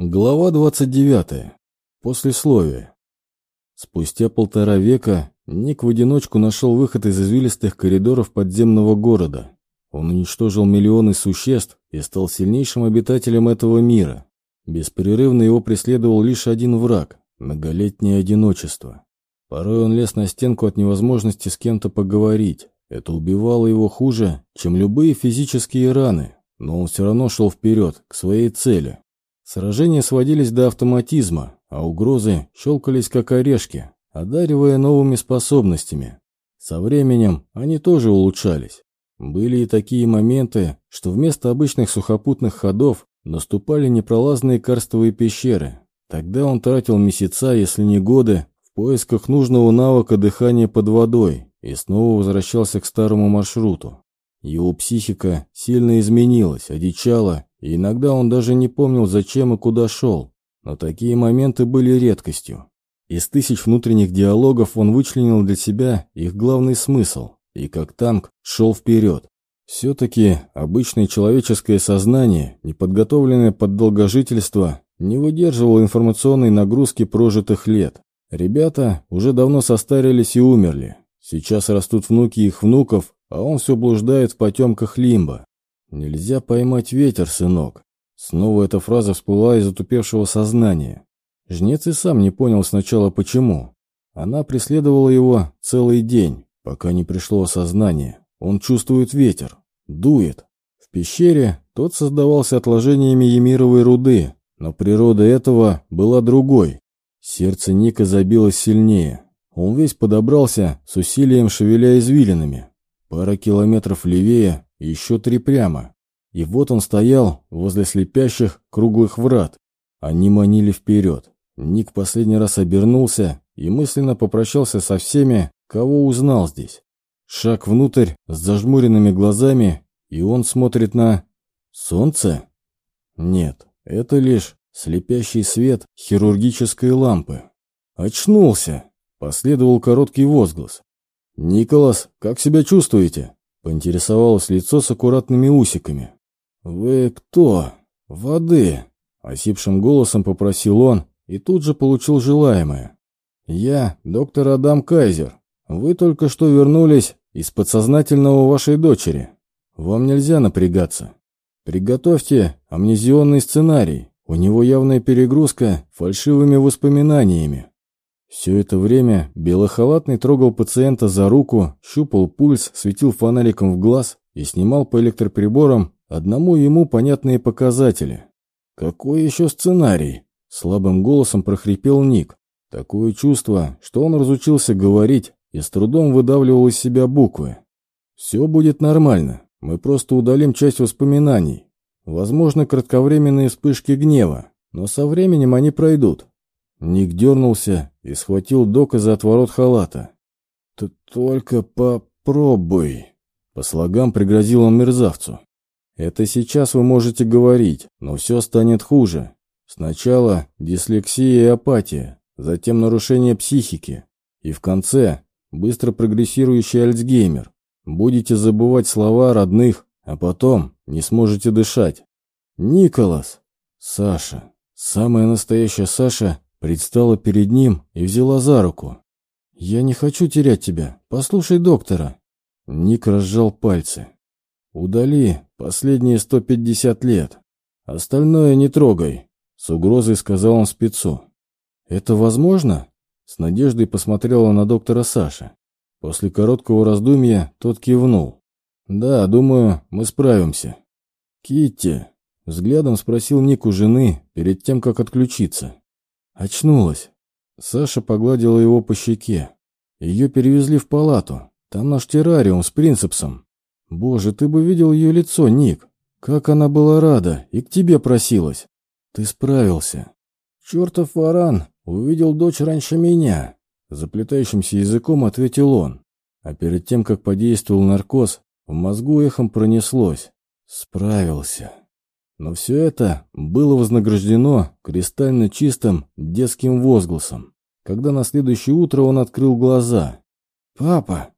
Глава 29. Послесловие. Спустя полтора века Ник в одиночку нашел выход из извилистых коридоров подземного города. Он уничтожил миллионы существ и стал сильнейшим обитателем этого мира. Беспрерывно его преследовал лишь один враг – многолетнее одиночество. Порой он лез на стенку от невозможности с кем-то поговорить. Это убивало его хуже, чем любые физические раны, но он все равно шел вперед, к своей цели. Сражения сводились до автоматизма, а угрозы щелкались как орешки, одаривая новыми способностями. Со временем они тоже улучшались. Были и такие моменты, что вместо обычных сухопутных ходов наступали непролазные карстовые пещеры. Тогда он тратил месяца, если не годы, в поисках нужного навыка дыхания под водой и снова возвращался к старому маршруту. Его психика сильно изменилась, одичала и иногда он даже не помнил, зачем и куда шел. Но такие моменты были редкостью. Из тысяч внутренних диалогов он вычленил для себя их главный смысл и как танк шел вперед. Все-таки обычное человеческое сознание, неподготовленное под долгожительство, не выдерживало информационной нагрузки прожитых лет. Ребята уже давно состарились и умерли. Сейчас растут внуки их внуков, а он все блуждает в потемках лимба. «Нельзя поймать ветер, сынок». Снова эта фраза всплыла из затупевшего сознания. Жнец и сам не понял сначала почему. Она преследовала его целый день, пока не пришло осознание. Он чувствует ветер, дует. В пещере тот создавался отложениями емировой руды, но природа этого была другой. Сердце Ника забилось сильнее. Он весь подобрался, с усилием шевеля извилинами. Пара километров левее еще три прямо. И вот он стоял возле слепящих круглых врат. Они манили вперед. Ник последний раз обернулся и мысленно попрощался со всеми, кого узнал здесь. Шаг внутрь с зажмуренными глазами, и он смотрит на... Солнце? Нет, это лишь слепящий свет хирургической лампы. «Очнулся!» — последовал короткий возглас. «Николас, как себя чувствуете?» Поинтересовалось лицо с аккуратными усиками. «Вы кто? Воды?» Осипшим голосом попросил он и тут же получил желаемое. «Я доктор Адам Кайзер. Вы только что вернулись из подсознательного вашей дочери. Вам нельзя напрягаться. Приготовьте амнезионный сценарий. У него явная перегрузка фальшивыми воспоминаниями. Все это время белохалатный трогал пациента за руку, щупал пульс, светил фонариком в глаз и снимал по электроприборам одному ему понятные показатели. «Какой еще сценарий?» — слабым голосом прохрипел Ник. Такое чувство, что он разучился говорить и с трудом выдавливал из себя буквы. «Все будет нормально. Мы просто удалим часть воспоминаний. Возможно, кратковременные вспышки гнева, но со временем они пройдут. Ник дернулся и схватил Дока за отворот халата. «Ты только попробуй!» По слогам пригрозил он мерзавцу. «Это сейчас вы можете говорить, но все станет хуже. Сначала дислексия и апатия, затем нарушение психики, и в конце быстро прогрессирующий Альцгеймер. Будете забывать слова родных, а потом не сможете дышать. Николас! Саша! Самая настоящая Саша Предстала перед ним и взяла за руку. «Я не хочу терять тебя. Послушай доктора». Ник разжал пальцы. «Удали последние 150 лет. Остальное не трогай», — с угрозой сказал он спецу. «Это возможно?» С надеждой посмотрела на доктора Саша. После короткого раздумья тот кивнул. «Да, думаю, мы справимся». «Китти», — взглядом спросил Ник у жены перед тем, как отключиться. Очнулась. Саша погладила его по щеке. Ее перевезли в палату. Там наш террариум с принципсом. Боже, ты бы видел ее лицо, Ник. Как она была рада и к тебе просилась. Ты справился. Чертов варан увидел дочь раньше меня. Заплетающимся языком ответил он. А перед тем, как подействовал наркоз, в мозгу эхом пронеслось. Справился. Но все это было вознаграждено кристально чистым детским возгласом, когда на следующее утро он открыл глаза. «Папа!»